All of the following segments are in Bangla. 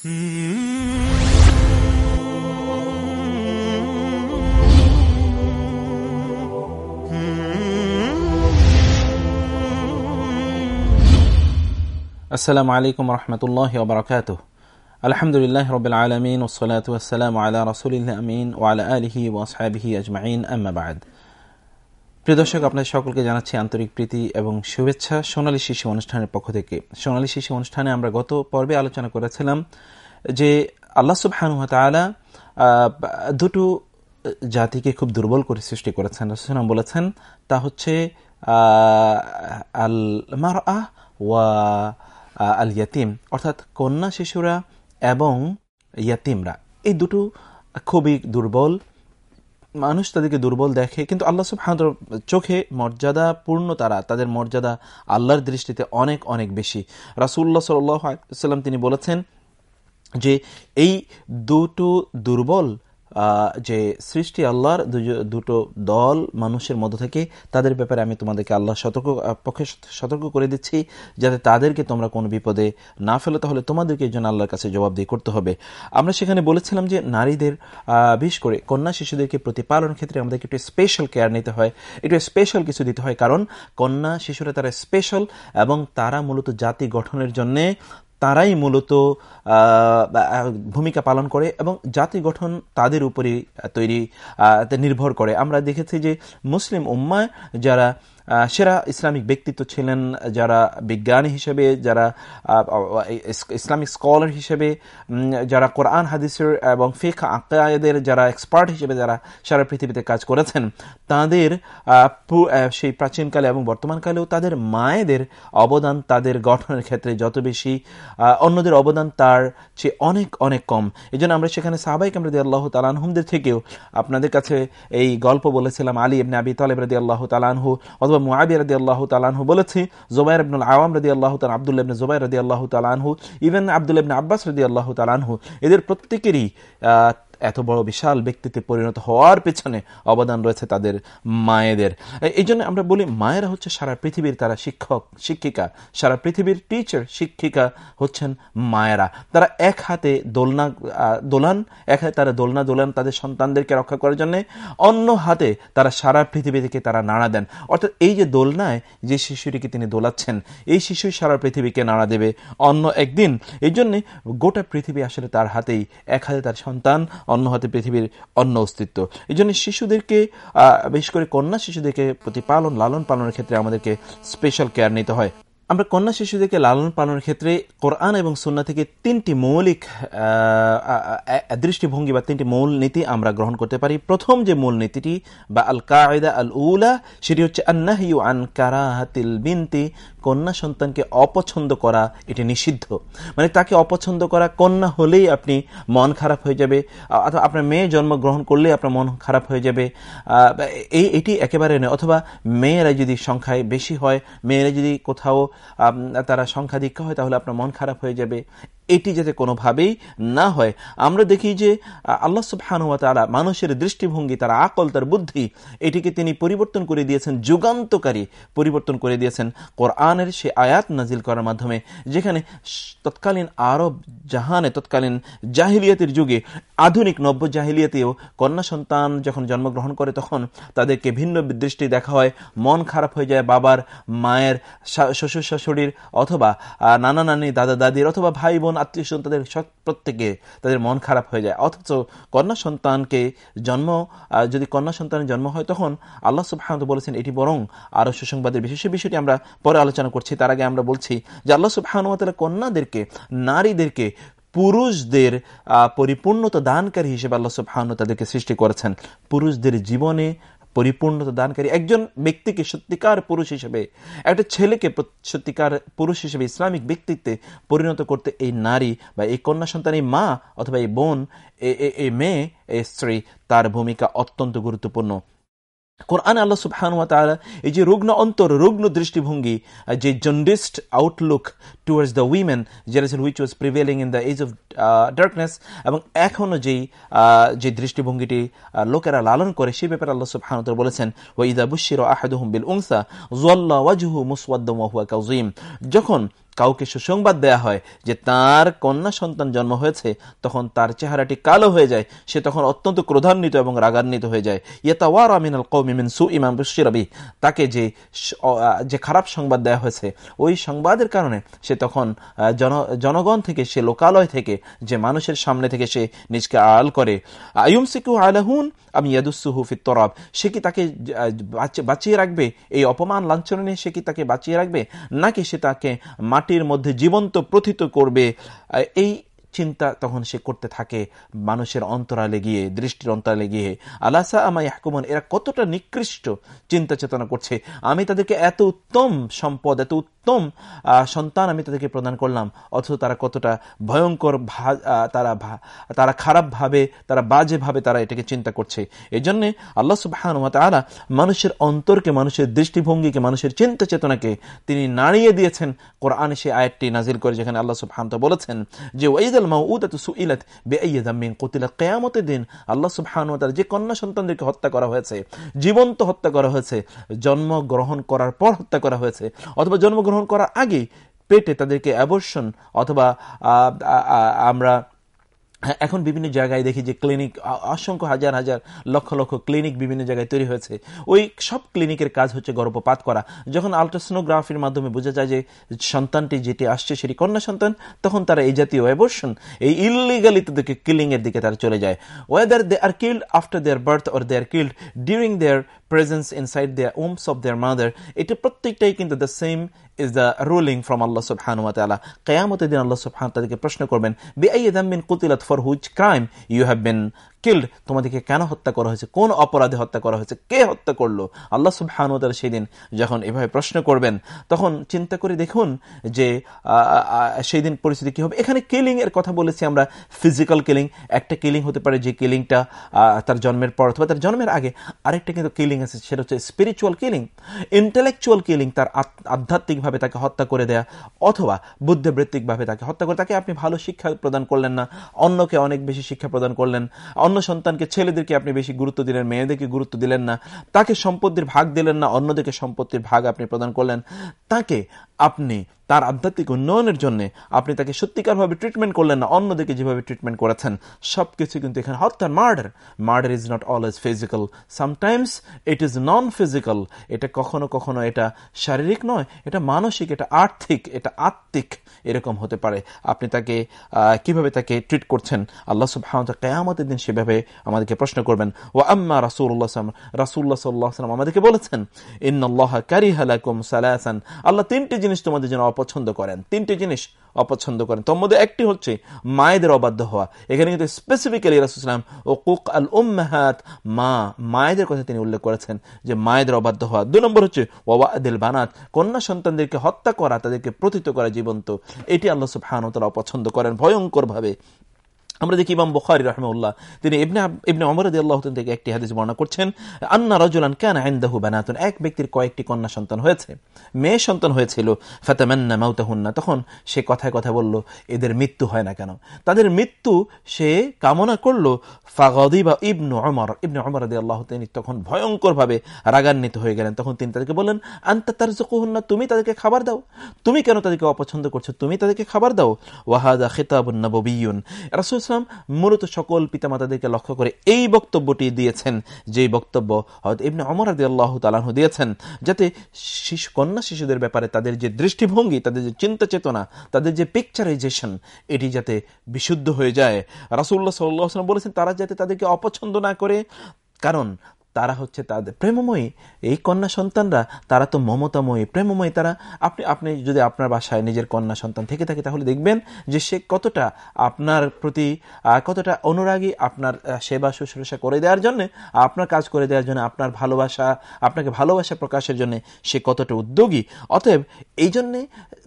আসসালামু আলাইকুম রহমতুল্লাহ ওবরাকাত আলহামদুলিল্লাহ রবিল আলমিন ওসলাত ওসালাম আলা রসুলিল্লা আমিন ওয়ালা আলহি ওয়াসহাবিহি আজমাইন আম্মাবাদ প্রিয় দর্শক, আপনাদের সকলকে জানাচ্ছি আন্তরিক প্রীতি এবং শুভেচ্ছা। সোনালী শিশু অনুষ্ঠানের পক্ষ থেকে। সোনালী শিশু অনুষ্ঠানে আমরা গত পর্বে আলোচনা করেছিলাম যে আল্লাহ সুবহানু তালা দুটো জাতিকে খুব দুর্বল করে সৃষ্টি করেছেন। রসুলাম বলেছেন, তা হচ্ছে আল মার আহ ওয়া আল ইয়াতিম অর্থাৎ কন্যা শিশুরা এবং ইয়াতিমরা। এই দুটো খুবই দুর্বল মানুষ তাদেরকে দুর্বল দেখে, কিন্তু আল্লাহ সুবহান চোখে মর্যাদা পূর্ণ তারা, তাদের মর্যাদা আল্লাহর দৃষ্টিতে অনেক অনেক বেশি। রাসুল্লাহ সাল্লাম তিনি বলেছেন যে, এই দুটো দুর্বল যে সৃষ্টি আল্লাহর দুটো দল মানুষের মধ্য থেকে, তাদের ব্যাপারে আমি তোমাদেরকে আল্লাহ সতর্ক পক্ষে সতর্ক করে দিচ্ছি, যাতে তাদেরকে তোমরা কোনো বিপদে না ফেলো। তাহলে তোমাদেরকে এই জন্য আল্লাহর কাছে জবাবদিহি করতে হবে। আমরা সেখানে বলেছিলাম যে নারীদের বিশেষ করে কন্যা শিশুদেরকে প্রতিপালন ক্ষেত্রে আমাদেরকে একটু স্পেশাল কেয়ার নিতে হয়, একটু স্পেশাল কিছু দিতে হয়। কারণ কন্যা শিশুরা তারা স্পেশাল এবং তারা মূলত জাতি গঠনের জন্যে তারাই মূলত ভূমিকা পালন করে এবং জাতি গঠন তাদের উপরে তৈরি নির্ভর করে। আমরা দেখেছি যে মুসলিম উম্মায় যারা সেরা ইসলামিক ব্যক্তিত্ব ছিলেন যারা বিজ্ঞানী হিসেবে, যারা ইসলামিক স্কলার হিসেবে যারা কোরআন, হাদিসের এবং ফেক আকায়েদের যারা এক্সপার্ট হিসেবে যারা সারা পৃথিবীতে কাজ করেছেন, তাদের সেই প্রাচীনকালে এবং বর্তমানকালেও তাদের মায়েদের অবদান, তাদের গঠনের ক্ষেত্রে যত বেশি অন্যদের অবদান তার চেয়ে অনেক অনেক কম। এই আমরা সেখানে সাহাবাইক আমরা আল্লাহ তালানহুমদের থেকেও আপনাদের কাছে এই গল্প বলেছিলাম আলী ইবনে আবি তালেব রাদি আল্লাহ তালানহু অথবা মুআবি রাদি আল্লাহ তালানহু বলেছে, জোবাইর আবনুল আওয়াম রদি আল্লাহ তাল আবদুল্লাহ ইবনে জোবাইর রদি আল্লাহ তালানহু ইভেন আবদুল্লাহ ইবনে আব্বাস রদি আল্লাহ তালানহু এদের প্রত্যেকেরই এত বড় বিশাল ব্যক্তিতে পরিণত হওয়ার পেছনে অবদান রয়েছে তাদের মায়েদের। এই জন্য আমরা বলি মায়েরা হচ্ছে সারা পৃথিবীর তারা শিক্ষক, শিক্ষিকা, সারা পৃথিবীর টিচার শিক্ষিকা হচ্ছেন মায়েরা। তারা এক হাতে দোলনা দোলান, এক হাতে তারা দোলনা দোলান তাদের সন্তানদেরকে রক্ষা করার জন্য, অন্য হাতে তারা সারা পৃথিবী থেকে তারা নাড়া দেন। অর্থাৎ এই যে দোলনায় যে শিশুটিকে তিনি দোলাচ্ছেন, এই শিশুই সারা পৃথিবীকে নাড়া দেবে অন্য একদিন। এই জন্যে গোটা পৃথিবী আসলে তার হাতেই এক হাতে তার সন্তান অন্য হাতে পৃথিবীর অন্য অস্তিত্ব। এই জন্য শিশুদেরকে বিশেষ করে কন্যা শিশুদেরকে প্রতিপালন, লালন পালনের ক্ষেত্রে আমাদেরকে স্পেশাল কেয়ার নিতে হয়। আমরা কন্যা শিশুদেরকে লালন পালনের ক্ষেত্রে কোরআন এবং সন্না থেকে তিনটি মৌলিক দৃষ্টিভঙ্গি বা তিনটি মূল নীতি আমরা গ্রহণ করতে পারি। প্রথম যে মূল নীতিটি বা আল কায়দা আল উলা সেটি হচ্ছে আন্নাহিউ আন কারাহাতিল বিনতি, কন্যা সন্তানকে অপছন্দ করা, এটি নিষিদ্ধ। মানে তাকে অপছন্দ করা কন্যা হলেই আপনি মন খারাপ হয়ে যাবে, অথবা আপনার মেয়ে জন্মগ্রহণ করলে আপনার মন খারাপ হয়ে যাবে। এই, এটি একেবারে নয়, অথবা মেয়েরা যদি সংখ্যায় বেশি হয় মেয়েরা যদি কোথাও তারা সংখ্যাধিক্য হয় তাহলে আপনার মন খারাপ হয়ে যাবে। এটি যাতে কোনোভাবেই না হয়। আমরা দেখি যে, আল্লাহ সুবহানুয়া তারা মানুষের দৃষ্টিভঙ্গি, তার আকল, তার বুদ্ধি, এটিকে তিনি পরিবর্তন করে দিয়েছেন, যুগান্তকারী পরিবর্তন করে দিয়েছেন। কোরআনের সে আয়াত নাজিল করার মাধ্যমে, যেখানে তৎকালীন আরব জাহানে, তৎকালীন জাহিলিয়াতের যুগে আধুনিক নব্য জাহিলিয়াতেও কন্যা সন্তান যখন জন্মগ্রহণ করে, তখন তাদেরকে ভিন্ন দৃষ্টি দেখা হয়। মন খারাপ হয়ে যায় বাবার, মায়ের শ্বশুর শাশুড়ির অথবা নানা নানি, দাদা দাদির অথবা ভাই বোন আত্মীয় স্বজন তাদের প্রত্যেকে তাদের মন খারাপ হয়ে যায়। অথচ কন্যা সন্তানকে জন্ম যদি কন্যা সন্তানের জন্ম হয়, তখন আল্লাহ সুবাহানত বলেছেন, এটি বরং আরও সুসংবাদের বিশেষ বিষয়টি আমরা পরে আলোচনা করছি। তার আগে আমরা বলছি যে আল্লাহ সুবাহানুয়াতালা কন্যাদেরকে, নারীদেরকে পুরুষদের পরিপূর্ণতা দানকারী হিসেবে আল্লাহ সুবহানু তাদেরকে সৃষ্টি করেছেন। পুরুষদের জীবনে পরিপূর্ণতা দানকারী একজন ব্যক্তিকে সত্যিকার পুরুষ হিসেবে, একটা ছেলেকে সত্যিকার পুরুষ হিসেবে, ইসলামিক ব্যক্তিত্বে পরিণত করতে এই নারী বা এই কন্যা সন্তান, এই মা অথবা এই বোন এ মেয়ে, এ স্ত্রী, তার ভূমিকা অত্যন্ত গুরুত্বপূর্ণ। কোরআন আল্লাহ সুবহান তাআলা এই যে রুগ্ন অন্তর, রুগ্ন দৃষ্টিভঙ্গি যে jaundiced outlook towards the women generation which was prevailing in the age of darkness এবং এখনও যেই যে দৃষ্টিভঙ্গিটি লোকেরা লালন করে সেই ব্যাপারে আল্লাহ সুবহান বলেছেন ওয়াইদা বুশির আহাদুহুম বিল উংসা জুয়াল্লা ওয়াজহু মুসওয়াদ্দম ওয়া হুয়া কাযীম। যখন কাউকে সুসংবাদ দেয়া হয় যে তার কন্যা সন্তান জন্ম হয়েছে, তখন তার চেহারাটি কালো হয়ে যায়, সে তখন অত্যন্ত ক্রোধান্বিত এবং রাগান্বিত হয়ে যায়। ইয়েতাওয়ার আমিনাল কৌমিমিন সু ইমাম রবি তাকে যে যে খারাপ সংবাদ দেওয়া হয়েছে, ওই সংবাদের কারণে সে তখন জন, জনগণ থেকে, সে লোকালয় থেকে, যে মানুষের সামনে থেকে সে নিজকে আল করে। আয়ুম সিকু আলাহুন আমি ইয়াদুসুহু তরাব। সে কি তাকে বাঁচিয়ে রাখবে? এই অপমান লাঞ্ছনে সে কি তাকে বাঁচিয়ে রাখবে? নাকি সে তাকে মাটির মধ্যে জীবন্ত প্রথিত করবে এই চিন্তা তখন সে করতে থাকে, মানুষের অন্তরালে গিয়ে, দৃষ্টির অন্তরালে গিয়ে, আলাসা আমায় হাকুমন এরা কতটা নিকৃষ্ট চিন্তা চেতনা করছে। আমি তাদেরকে এত উত্তম সম্পদ, এত উত্তম সন্তান আমি তাদেরকে প্রদান করলাম, অথচ তারা কতটা ভয়ঙ্কর তারা তারা খারাপভাবে তারা বাজেভাবে তারা এটাকে চিন্তা করছে। এই জন্যে আল্লাহ সুবাহান তালা মানুষের অন্তরকে, মানুষের দৃষ্টিভঙ্গিকে, মানুষের চিন্তা চেতনাকে তিনি নাড়িয়ে দিয়েছেন। কোরআন সে আয়াতটি নাজির করে, যেখানে আল্লাহ সুবাহান্ত বলেছেন যে ওয়াইদ দিন যে কন্যা সন্তানদেরকে হত্যা করা হয়েছে, জীবন্ত হত্যা করা হয়েছে, জন্মগ্রহণ করার পর হত্যা করা হয়েছে, অথবা জন্মগ্রহণ করার আগে পেটে তাদেরকে অ্যাবর্শন অথবা আমরা এখন বিভিন্ন জায়গায় দেখি যে ক্লিনিক অসংখ্য হাজার হাজার লক্ষ লক্ষ ক্লিনিক বিভিন্ন জায়গায় তৈরি হয়েছে। ওই সব ক্লিনিকের কাজ হচ্ছে গর্ভপাত করা। যখন আলট্রাসোনোগ্রাফির মাধ্যমে বোঝা যায় যে সন্তানটি যেটি আসছে সেটি কন্যা সন্তান, তখন তারা এই জাতীয় অ্যাবর্শন এই ইলিগালি তাদেরকে কিলিং এর দিকে তারা চলে যায়। Whether they are killed after their birth or they are killed during their presence inside their wombs of their mother এটা প্রত্যেকটাই কিন্তু the same is the ruling from আল্লাহ সুবহানুয়া তালা কেয়ামতের দিন আল্লাহ সুবহান তাদেরকে প্রশ্ন করবেন বে আই দামিন কুতিলাত for which crime you have been killed তোমাদেরকে কেন হত্যা করা হয়েছে? কোন অপরাধে হত্যা করা হয়েছে? কে হত্যা করল? আল্লাহ সুবহানুতার সেই দিন যখন এভাবে প্রশ্ন করবেন, তখন চিন্তা করে দেখুন যে সেই দিন পরিস্থিতি কি হবে? এখানে কিলিং এর কথা বলেছি আমরা ফিজিক্যাল কিলিং একটা কিলিং হতে পারে যে কিলিংটা তার জন্মের পর অথবা তার জন্মের আগে। আরেকটা কিন্তু কিলিং আছে, সেটা হচ্ছে স্পিরিচুয়াল কিলিং ইন্টেলেকচুয়াল কিলিং তার আধ্যাত্মিকভাবে তাকে হত্যা করে দেয়া অথবা বুদ্ধিবৃত্তিকভাবে তাকে হত্যা করে। তাকে আপনি ভালো শিক্ষা প্রদান করলেন না, অন্যকে অনেক বেশি শিক্ষা প্রদান করলেন অন্য সন্তানকে, ছেলেদেরকে আপনি বেশি গুরুত্ব দিলেন, মেয়েদেরকে গুরুত্ব দিলেন না, তাকে সম্পত্তির ভাগ দিলেন না, অন্যদেরকে সম্পত্তির ভাগ আপনি প্রদান করলেন, তাকে আপনি তার আধ্যাত্মিক উন্নয়নের জন্য আপনি তাকে সত্যিকারভাবে ট্রিটমেন্ট করলেন না, অন্যদিকে যেভাবে ট্রিটমেন্ট করেছেন, সবকিছু কিন্তু এখানে হত্যার murder murder is not always physical sometimes it is non physical এটা কখনো কখনো এটা শারীরিক নয়, এটা মানসিক, এটা আর্থিক, এটা আত্মিক এরকম হতে পারে। আপনি তাকে কীভাবে তাকে ট্রিট করছেন? আল্লাহ সুবাহ কেয়ামতের দিন সেভাবে আমাদেরকে প্রশ্ন করবেন। ও আম্মা রাসুল্লাহ রাসুল্লাহ সাল্লাহ আমাদেরকে বলেছেন ইন্নআল্লাহ কারিহালাকুম সালাসান। আল্লাহ তিনটি জিনিস তোমাদের জন্য অপছন্দ করেন। তিনটি জিনিস অপছন্দ করেন। তোর মধ্যে একটি হচ্ছে মায়েদের অবাধ্য হওয়া। এখানে কিন্তু স্পেসিফিক্যালি রাসুসলাম ও কুক আল উম্মাহাত মা, মায়েদের কথা তিনি উল্লেখ করেছেন যে মায়েদের অবাধ্য হওয়া। দু নম্বর হচ্ছে ওবা আদিল বানাত, কন্যা সন্তানদেরকে হত্যা করা, তাদেরকে প্রথিত করা জীবন্ত। এটি আল্লাহ তারা অপছন্দ করেন ভয়ঙ্করভাবে। আমরা দেখি ইমাম বুখারি রহমউল্লাহ তিনি ইবনে ইবনে অমর আল্লাহ থেকে একটি হাদিস বর্ণনা করছেন, আন্না রজুলান কেন আইন্দাহু বানাতুন, এক ব্যক্তির কয়েকটি কন্যা সন্তান হয়েছে, মেয়ে সন্তান হয়েছিল, ফাতামান্না মাউতাহুন্না, তখন সে কথায় কথা বলল, এদের মৃত্যু হয় না কেন? তাদের মৃত্যু সে কামনা করল, ফাগদিবা ইবনু অমর ইবনে অমর আদি আল্লাহ তিনি তখন ভয়ঙ্করভাবে রাগান্বিত হয়ে গেলেন, তখন তিনি তাদেরকে বললেন, আন্তা তার না তুমি তাদেরকে খাবার দাও। তুমি কেন তাদেরকে অপছন্দ করছ? তুমি তাদেরকে খাবার দাও। ওয়াহাদা খেতাবুন নবীন রাসুল ইসলাম মূলত সকল পিতামাতাদেরকে লক্ষ্য করে এই বক্তব্যটি দিয়েছেন। যে বক্তব্য হয়তো এমনি অমর আদি আল্লাহ তালাহ দিয়েছেন, যাতে শিশু, কন্যা শিশুদের ব্যাপারে তাদের যে দৃষ্টিভঙ্গি, তাদের যে চিন্তা চেতনা, তাদের যে পিকচারাইজেশন এটি যাতে বিশুদ্ধ হয়ে যায়। রাসুল্লাহ সাল্লাম বলেছেন, তারা যাতে তাদেরকে অপছন্দ না করে, কারণ তারা হচ্ছে তাদের প্রেমময়ী। এই কন্যা সন্তানরা, তারা তো মমতাময়ী, প্রেমময়ী তারা। আপনি আপনি যদি আপনার বাসায় নিজের কন্যা সন্তান থেকে থাকে, তাহলে দেখবেন যে সে কতটা আপনার প্রতি কতটা অনুরাগী আপনার সেবা শুশ্রূষা করে দেওয়ার জন্য, আপনার কাজ করে দেওয়ার জন্য, আপনার ভালোবাসা, আপনাকে ভালোবাসা প্রকাশের জন্য সে কতটা উদ্যোগী। অতএব এই জন্যে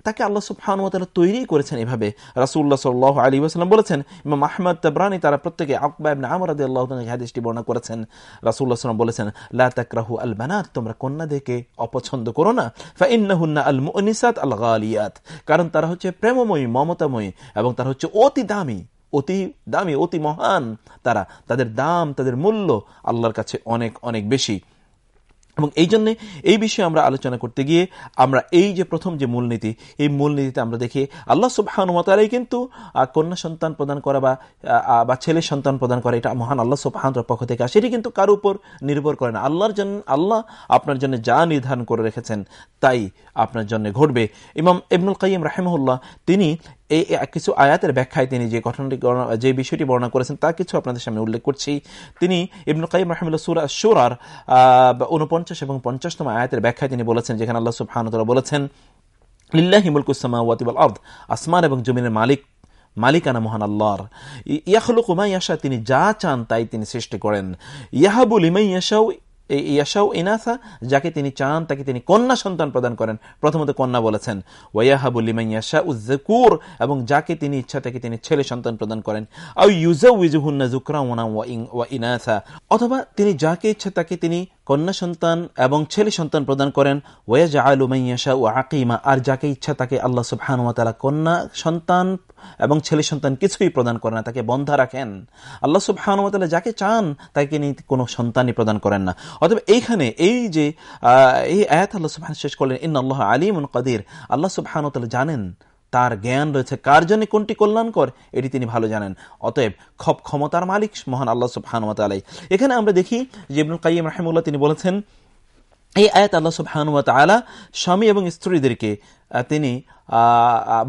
তাকে আল্লাহ সুবহানুমতালা তৈরি করেছেন এভাবে। রাসুল্লাহ সাল্লাহ আলী ওসালাম বলেছেন, ইমাম মাহমদ তবরানি তারা প্রত্যেকে আকবা ইবনে আমর আল্লাহ হাদিসটি বর্ণনা করেছেন। রাসুল্লাহ সাল্লাম বলেছেন, লা তাকরাহু আল বানাত, তোমরা কন্যাদেরকে অপছন্দ করো না। ফা ইন্নাহুন্না আল মুনিসাত আল গালিয়াত। কারণ তারা হচ্ছে প্রেমময়ী, মমতাময়ী এবং তারা হচ্ছে অতি দামি অতি দামি, অতি মহান তারা। তাদের দাম, তাদের মূল্য আল্লাহর কাছে অনেক অনেক বেশি। এবং এই জন্য এই বিষয়ে আমরা আলোচনা করতে গিয়ে আমরা এই যে প্রথম যে মূলনীতি, এই মূলনীতিতে আমরা দেখি আল্লাহ সুবাহানুমতালাই কিন্তু কন্যা সন্তান প্রদান করা বা বা ছেলে সন্তান প্রদান করা, এটা মহান আল্লাহ সুবাহানুর পক্ষ থেকে আসে। এটি কিন্তু কারও উপর নির্ভর করে না। আল্লাহর জন্য, আল্লাহ আপনার জন্য যা নির্ধারণ করে রেখেছেন, তাই আপনার জন্য ঘটবে। ইমাম ইবনুল কাইম রাহেমুল্লাহ তিনি এই কিছু আয়াতের ব্যাখ্যায় তিনি যে ঘটনাটি যে বিষয়টি বর্ণনা করেছেন, তা কিছু আপনাদের সামনে উল্লেখ করছি। তিনি ইবনুল কাইম রাহমুল্লাহ সুরা সুরার উনপঞ্চাশ এবং পঞ্চাশতম আয়াতের ব্যাখ্যায় তিনি বলেছেন, যেখানে আল্লাহ সুবহানুতলা বলেছেন, লিল্লাহি মুলকুসামা ওয়াতিবাল আর্দ আসমান এবং জমিনের মালিক, মালিকানা মহান আল্লাহর। ইয়াহলুক ইয়াশা, তিনি যা চান তাই তিনি সৃষ্টি করেন। ইয়াহাবুল ইমাই ইয়াশাও ইয়াশাউ ইনাসা, যাকে তিনি চান, তাকে তিনি কন্যা সন্তান প্রদান করেন। প্রথমত কন্যা বলেছেন ওয়াহাবুল ইমাই ইয়াশা উজ্জকুর এবং যাকে তিনি ইচ্ছা, তাকে তিনি ছেলে সন্তান প্রদান করেন। আউ ওয়া ইনাসা অথবা তিনি যাকে ইচ্ছা, তাকে তিনি কন্যা সন্তান এবং ছেলে সন্তান প্রদান করেন। ওয়াজা আলুমাইয়াশা ও আকিমা, আর যাকে ইচ্ছা তাকে আল্লাহ সুবহানুয়াতালা কন্যা সন্তান এবং ছেলে সন্তান কিছুই প্রদান করে না, তাকে বন্ধা রাখেন। আল্লাহ সুবহানুয়াতালা যাকে চান, তাকে তিনি কোনো সন্তানই প্রদান করেন না। অথবা এইখানে এই যে এই আয়াত আল্লাহ সুবহান শেষ করলেন ইন আল্লাহ আলিম কাদির। আল্লাহ সুবহানুতালা জানেন তার জ্ঞান রয়েছে। কার জন্য কোনটি কল্যাণকর? এটি তিনি ভালো জানেন। অতএব খব ক্ষমতার মালিক মহান আল্লাহ সুবহানুয়াত আলাই এখানে আমরা দেখি যে ইবনুল কাইম রাহিমুল্লাহ তিনি বলেছেন, এই আয়াত আল্লাহ সুবহানুয়াত আলা স্বামী এবং স্ত্রীদেরকে তিনি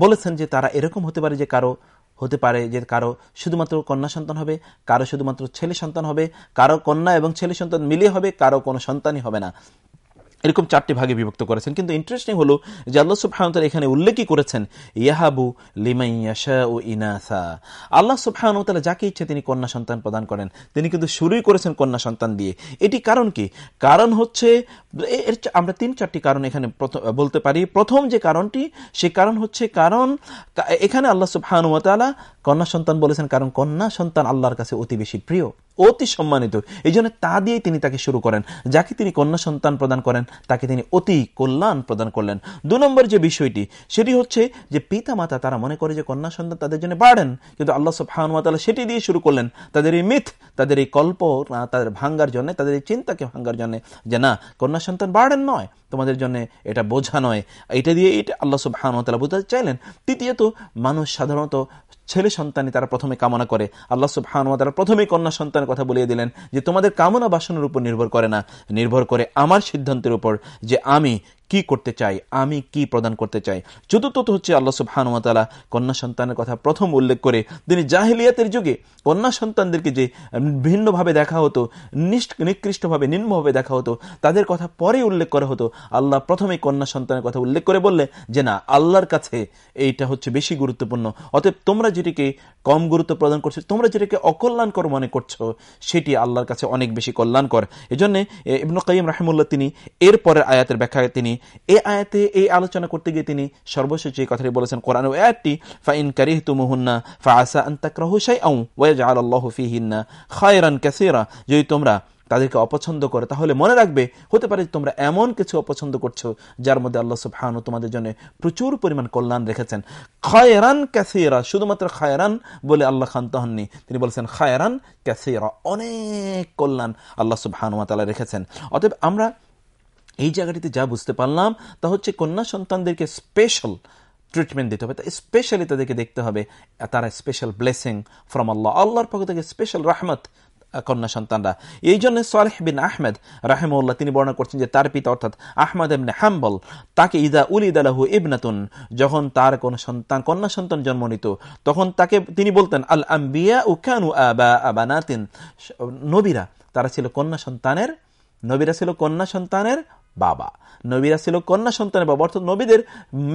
বলেছেন যে তারা এরকম হতে পারে যে কারও, হতে পারে যে কারও শুধুমাত্র কন্যা সন্তান হবে, কারও শুধুমাত্র ছেলে সন্তান হবে, কারও কন্যা এবং ছেলে সন্তান মিলিয়ে হবে, কারও কোনো সন্তানই হবে না। এরকম চারটি ভাগে বিভক্ত করেছেন। কিন্তু ইন্টারেস্টিং হলো যে আল্লাহ সুবহানুতালা এখানে উল্লেখই করেছেন? ইয়াহাবু লিমাইয়াশা ও ইনাসা। আল্লাহ সুবহানুতালা যাকে ইচ্ছে তিনি কন্যা সন্তান প্রদান করেন। তিনি কিন্তু শুরুই করেছেন কন্যা সন্তান দিয়ে। এটি কারণ কি? কারণ হচ্ছে এর আমরা তিন চারটি কারণ এখানে বলতে পারি। প্রথম যে কারণটি, সে কারণ হচ্ছে কারণ এখানে আল্লাহ সুবহানুতালা কন্যা সন্তান বলেছেন, কারণ কন্যা সন্তান আল্লাহর কাছে অতি বেশি প্রিয়, অতি সম্মানিত। এই জন্য তা দিয়েই তিনি তাকে শুরু করেন। যাকে তিনি কন্যা সন্তান প্রদান করেন, তাকে তিনি অতি কল্যাণ প্রদান করলেন। দু নম্বর যে বিষয়টি, সেটি হচ্ছে যে পিতা মাতা তারা মনে করে যে কন্যা সন্তান তাদের জন্য বাড়েন কিন্তু আল্লাহ সফানুয়াতালা সেটি দিয়ে শুরু করলেন। তাদের এই মিথ, তাদের এই কল্প তাদের ভাঙ্গার জন্য, তাদের এই চিন্তাকে ভাঙ্গার জন্য যে না, কন্যা সন্তান বাড়েন নয়, তোমাদের জন্য এটা বোঝা নয়। এটা দিয়ে এটা আল্লাহ সুবাহানুতালা বুঝতে চাইলেন। তৃতীয়ত, মানুষ সাধারণত ছেলে সন্তানই তারা প্রথমে কামনা করে। আল্লাহ সুবহানুয়া তারা প্রথমে কন্যা সন্তানের কথা বলিয়ে দিলেন যে, তোমাদের কামনা বাসনের উপর নির্ভর করে না। নির্ভর করে আমার সিদ্ধান্তের উপর যে, আমি কি করতে চাই, আমি কি প্রদান করতে চাই? চতুর্থত হচ্ছে আল্লাহ সুবহানুয়াতালা কন্যা সন্তানের কথা প্রথম উল্লেখ করে তিনি জাহিলিয়াতের যুগে কন্যা সন্তানদেরকে যে ভিন্নভাবে দেখা হতো নিকৃষ্টভাবে, নিম্নভাবে দেখা হতো, তাদের কথা পরে উল্লেখ করা হতো। আল্লাহ প্রথমে কন্যা সন্তানের কথা উল্লেখ করে বললে যে, না, আল্লাহর কাছে এইটা হচ্ছে বেশি গুরুত্বপূর্ণ। অতএব তোমরা যেটিকে কম গুরুত্ব প্রদান করছ, তোমরা যেটাকে অকল্যাণকর মনে করছ, সেটি আল্লাহর কাছে অনেক বেশি কল্যাণকর। এই জন্য ইবনু কাইম রাহিমুল্লাহ তিনি এরপরের আয়াতের ব্যাখ্যায় তিনি এই আয়াতে এই আলোচনা করতে গিয়ে তিনি সর্বশেষ যে কথাটি বলেছেন। কোরআন আয়াতটি ফাইন কারিহ তুমুহুন্না ফা আসা আন্তাকরাহু শাই আউ ওয়াজ আল্লাহ ফিহিন্না খায়রান ক্যাসিরা যদি তোমরা তাদেরকে অপছন্দ করে, তাহলে মনে রাখবে, হতে পারে তোমরা এমন কিছু অপছন্দ করছ যার মধ্যে আল্লাহ সুবহানু তোমাদের জন্য প্রচুর পরিমাণ কল্যাণ রেখেছেন। খায়রান ক্যাসিরা শুধুমাত্র খায়রান বলে আল্লাহ খান্ত হননি। তিনি বলছেন, খায়রান ক্যাসিরা অনেক কল্যাণ আল্লাহ সুবহানু তালা রেখেছেন। অতএব আমরা জায়গাটিতে যা বুঝতে পারলাম, তা হচ্ছে কন্যা সন্তানদেরকে স্পেশাল ট্রিটমেন্ট দিতে হবে। স্পেশালি তাদেরকে দেখতে হবে। তারা স্পেশাল ব্লেসিং ফ্রম আল্লাহ আল্লাহর পক্ষ থেকে স্পেশাল রাহমত কন্যা সন্তানরা। এই জন্য সালেহ বিন আহমেদ রাহেমউল্লাহ তিনি বর্ণনা করছেন যে তার পিতা অর্থাৎ আহমদ এমনি হাম্বল, তাকে ইদা উলিদ আলাহু ইবনাতুন, যখন তার কোন সন্তান, কন্যা সন্তান জন্ম নিত, তখন তাকে তিনি বলতেন, আল আম্বিয়া উকানু আবা আবানাতিন নবীরা, তারা ছিল কন্যা সন্তানের, নবীরা ছিল কন্যা সন্তানের বাবা। নবীরা ছিল কন্যা সন্তানের বাবা, অর্থাৎ নবীদের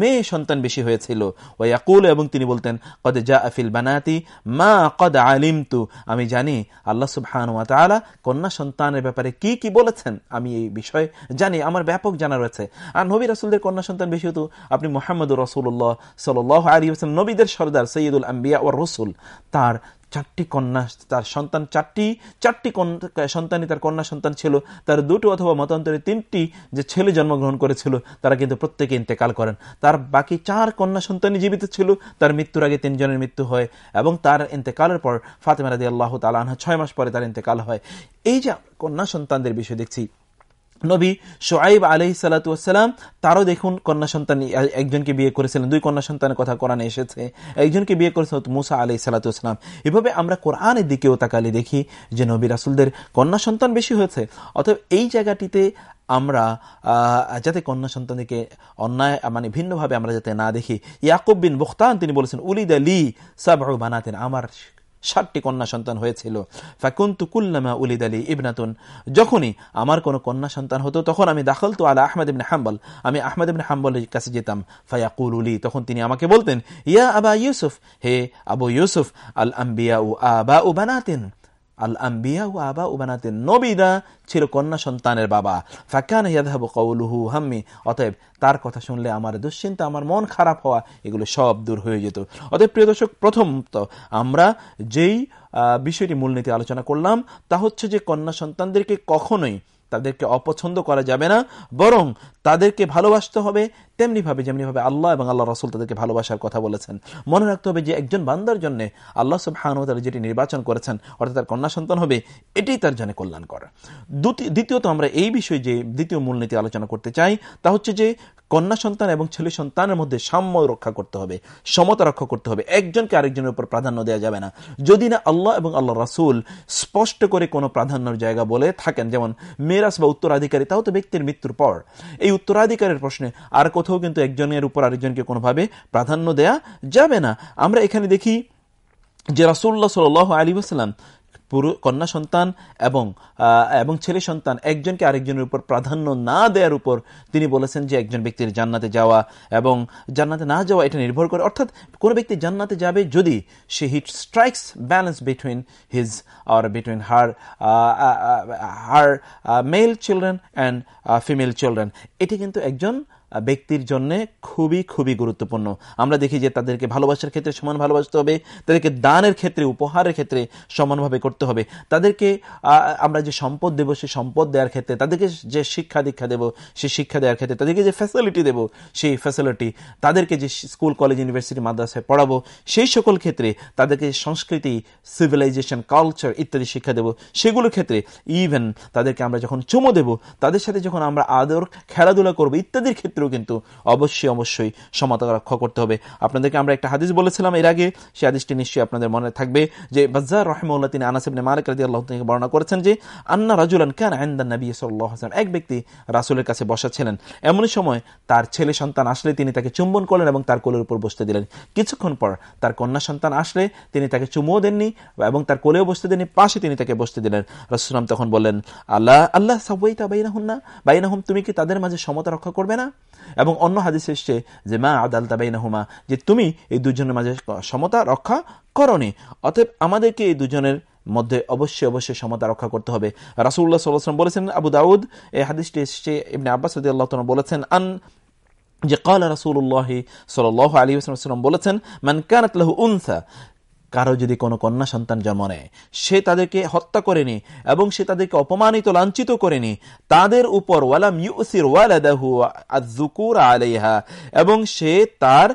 মেয়ে সন্তান বেশি হয়েছিল। ওই আকুল এবং তিনি বলতেন, কদ জা আফিল বানাতি মা কদ আলিম তু আমি জানি আল্লাহ সুবহান তালা কন্যা সন্তানের ব্যাপারে কি কি বলেছেন, আমি এই বিষয়ে জানি, আমার ব্যাপক জানা রয়েছে। আর নবী রাসুলদের কন্যা সন্তান বেশি হতো, আপনি মোহাম্মদ রসুল্লাহ সাল আলী হোসেন নবীদের সর্দার সৈয়দুল আম্বিয়া ও রসুল তার চারটি কন্যা, তার সন্তান চারটি চারটি সন্তানই তার কন্যা সন্তান ছিল। তার দুটো অথবা মতান্তরে তিনটি যে ছেলে জন্মগ্রহণ করেছিল, তারা কিন্তু প্রত্যেকে ইন্তেকাল করেন। তার বাকি চার কন্যা সন্তানই জীবিত ছিল। তার মৃত্যুর আগে তিনজনের মৃত্যু হয় এবং তার ইন্তেকালের পর ফাতেমা রাদি আল্লাহ তালা আনহা ছয় মাস পরে তার ইন্তেকাল হয়। এই যে কন্যা সন্তানদের বিষয় দেখছি নবী সোয়াইব আলহি সালাতাম তারও দেখুন কন্যা সন্তান, একজনকে বিয়ে করেছিলেন, দুই কন্যা সন্তানের কথা কোরআনে এসেছে, একজনকে বিয়ে করেছিল মুসা আলহি সালাতাম এভাবে আমরা কোরআনের দিকেও তাকালে দেখি যে নবী রাসুলদের কন্যা সন্তান বেশি হয়েছে। অতএব এই জায়গাটিতে আমরা যাতে কন্যা সন্তানকে অন্যায় মানে ভিন্নভাবে আমরা যাতে না দেখি। ইয়াকুব বিন বুখতান তিনি বলেছেন, উলিদ আলী সাব বানাতেন, আমার ষাটটি কন্যা সন্তান হয়েছিল। ফাকুন্তু কুল্লামা উলিদ আলী ইবনাতুন। যখনই আমার কোনো কন্যা সন্তান হতো, তখন আমি দাখল তো আলা আহমেদ ইবনে হাম্বল। আমি আহমদ ইবনে হাম্বলের কাছে যেতাম। ফায়াকুল উলি তখন তিনি আমাকে বলতেন, ইয়া আবা ইউসুফ, হে আবু ইউসুফ, আল আম্বিয়া ও আবা ও বানাতেন। আল আম্বিয়া ও আবা উবানাতেন নবীদা ছিল কন্যা সন্তানের বাবা। ফাকান ইয়াদহাবু কৌলুহু হাম্মি, অতএব তার কথা শুনলে আমার দুশ্চিন্তা, আমার মন খারাপ হওয়া, এগুলো সব দূর হয়ে যেত। অতএব প্রিয় দর্শক প্রথম তো আমরা যেই বিষয়টি মূলনীতি আলোচনা করলাম, তা হচ্ছে যে কন্যা সন্তানদেরকে কখনোই তাদেরকে অপছন্দ করা যাবে না, বরং তাদেরকে ভালোবাসতে হবে, তেমনিভাবে, যেমনিভাবে আল্লাহ এবং আল্লাহ রসুল তাদেরকে ভালোবাসার কথা বলেছেন। মনে রাখতে হবে যে একজন বান্দার জন্য আল্লাহ সব হানুতালা যেটি নির্বাচন করেছেন, অর্থাৎ তার কন্যা সন্তান হবে এটি তার জন্য কল্যাণকর। দ্বিতীয়ত আমরা এই বিষয়ে যে দ্বিতীয় মূলনীতি আলোচনা করতে চাই, তা হচ্ছে যে কন্যা সন্তান এবং ছেলে সন্তানের মধ্যে সাম্য রক্ষা করতে হবে, সমতা রক্ষা করতে হবে। একজনকে আরেকজনের উপর প্রাধান্য দেওয়া যাবে না। যদি না আল্লাহ এবং আল্লাহ রাসুল স্পষ্ট করে কোনো প্রাধান্যর জায়গা বলে থাকেন, যেমন মেরাজ বা উত্তরাধিকারী, তাও তো ব্যক্তির মৃত্যুর পর। এই উত্তরাধিকারের প্রশ্নে। আর কোথাও কিন্তু একজনের উপর আরেকজনকে কোনোভাবে প্রাধান্য দেয়া যাবে না। আমরা এখানে দেখি যে রাসুল্লাহ সাল আলী আসালাম পুরো কন্যা সন্তান এবং এবং ছেলে সন্তান একজনকে আরেকজনের উপর প্রাধান্য না দেওয়ার উপর তিনি বলেছেন যে একজন ব্যক্তির জান্নাতে যাওয়া এবং জান্নাতে না যাওয়া এটা নির্ভর করে। অর্থাৎ কোনো ব্যক্তি জান্নাতে যাবে যদি সে hit strikes balance between his R between her her male children and female children এটি কিন্তু একজন ব্যক্তির জন্য খুবই খুবই গুরুত্বপূর্ণ। আমরা দেখি যে তাদেরকে ভালোবাসার ক্ষেত্রে সমান ভালোবাসতে হবে, তাদেরকে দানের ক্ষেত্রে, উপহারের ক্ষেত্রে সমানভাবে করতে হবে। তাদেরকে আমরা যে সম্পদ দেব সে সম্পদ দেওয়ার ক্ষেত্রে, তাদেরকে যে শিক্ষা দীক্ষা দেব সে শিক্ষা দেওয়ার ক্ষেত্রে, তাদেরকে যে ফ্যাসিলিটি দেব, সেই ফ্যাসিলিটি তাদেরকে যে স্কুল কলেজ ইউনিভার্সিটি মাদ্রাসায় পড়াবো, সেই সকল ক্ষেত্রে তাদেরকে সংস্কৃতি সিভিলাইজেশন কালচার ইত্যাদি শিক্ষা দেব। সেগুলোর ক্ষেত্রে ইভেন তাদেরকে আমরা যখন চুমো দেব, তাদের সাথে যখন আমরা আদর, খেলাধুলা করব ইত্যাদির ক্ষেত্রে ক্ষেত্রেও কিন্তু অবশ্যই অবশ্যই সমতা রক্ষা করতে হবে। আপনাদেরকে আমরা একটা হাদিস বলেছিলাম এর আগে। সে হাদিসটি নিশ্চয়ই আপনাদের মনে থাকবে যে বাজার রহমুল্লাহ তিনি আনাসিবনে মালিক রাজি আল্লাহ থেকে বর্ণনা করেছেন যে, আন্না রাজুলান কেন আইন্দান নবী সাল্লাহ আসলাম এক ব্যক্তি রাসুলের কাছে বসা ছিলেন। এমন সময় তার ছেলে সন্তান আসলে তিনি তাকে চুম্বন করলেন এবং তার কোলের উপর বসতে দিলেন। কিছুক্ষণ পর তার কন্যা সন্তান আসলে তিনি তাকে চুমুও দেননি এবং তার কোলেও বসতে দেননি, পাশে তিনি তাকে বসতে দিলেন। রসুলাম তখন বললেন, আল্লাহ আল্লাহ সাবইতা বাইনাহুন না বাইনাহুম, তুমি কি তাদের মাঝে সমতা রক্ষা করবে না? এবং অন্য হাদিস এসছে যে, মা আদাল তাবাইনাহুমা যে তুমি এই দুজনের মাঝে সমতা রক্ষা করনি। অতএব আমাদেরকে এই দুজনের মধ্যে অবশ্যই অবশ্যই সমতা রক্ষা করতে হবে। রাসুল্লাহ সাল্লাম বলেছেন, আবু দাউদ এই হাদিসটি এসছে, ইবনে আব্বাস আল্লাহ বলেছেন, আন যে, কাল রাসুল্লাহ সাল আলী আসলাম বলেছেন, মান লাহু উনসা কারও যদি কোনো কন্যা সন্তান জন্ম নেয়, সে তাদেরকে হত্যা করেনি এবং সে তাদেরকে অপমানিত, লাঞ্ছিত করেনি, তাদের উপর ওয়ালাম ইউসির ওয়ালাদাহু আজুকুর আলাইহা এবং সে তার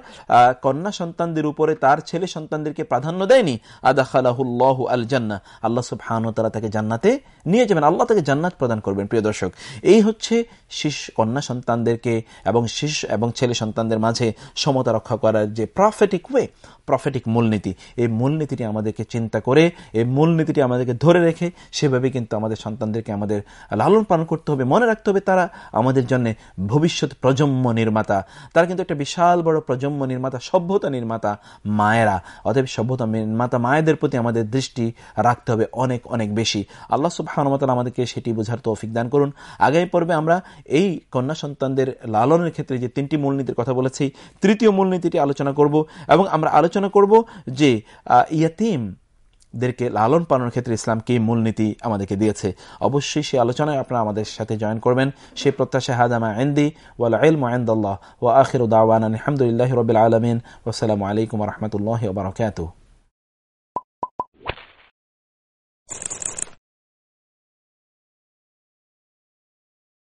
কন্যা সন্তানদের উপরে তার ছেলে সন্তানদেরকে প্রাধান্য দেয়নি আদাখালাহুল্লাহ আল জান্না আল্লাহ সুবহানু তারা তাকে জান্নাতে নিয়ে যাবেন, আল্লাহ তাকে জান্নাত প্রদান করবেন, প্রিয় দর্শক। এই হচ্ছে শিশ কন্যা সন্তানদেরকে এবং শিশু এবং ছেলে সন্তানদের মাঝে সমতা রক্ষা করার যে প্রফেটিক ওয়ে প্রফেটিক মূলনীতি, এই মূলনীতিটি আমাদেরকে চিন্তা করে, এই মূলনীতিটি আমাদেরকে ধরে রেখে সেভাবে কিন্তু আমাদের সন্তানদেরকে আমাদের লালন পালন করতে হবে, মনে রাখতে হবে তারা আমাদের জন্য ভবিষ্যৎ প্রজন্ম নির্মাতা। তারা কিন্তু একটা বিশাল বড় প্রজন্ম নির্মাতা, সভ্যতা নির্মাতা মায়েরা। অতএব সভ্যতা নির্মাতা মায়েদের প্রতি আমাদের দৃষ্টি রাখতে হবে অনেক অনেক বেশি। আল্লাহ সুবাহানুমতাল আমাদেরকে সেটি বোঝার তৌফিক দান করুন। আগামী পর্বে আমরা এই কন্যা সন্তানদের লালনের ক্ষেত্রে যে তিনটি মূলনীতির কথা বলেছি, তৃতীয় মূলনীতিটি আলোচনা করব এবং আমরা আলোচনা আলোচনা করব যে ইয়াতিম দেরকে লালন পালনের ক্ষেত্রে ইসলাম কি মূলনীতি আমাদেরকে দিয়েছে? অবশ্যই সেই আলোচনায় আপনারা আমাদের সাথে জয়েন করবেন। সেই প্রত্যাশা হাদামা আইন্দি ওয়াল ইলম আইন্দাল্লাহ ওয়া আখির উদ্দাওয়ান আলহামদুলিল্লাহ রবিল আলমিন। ওসালামু আলাইকুম রহমতুল্লাহ বারকাতুহ।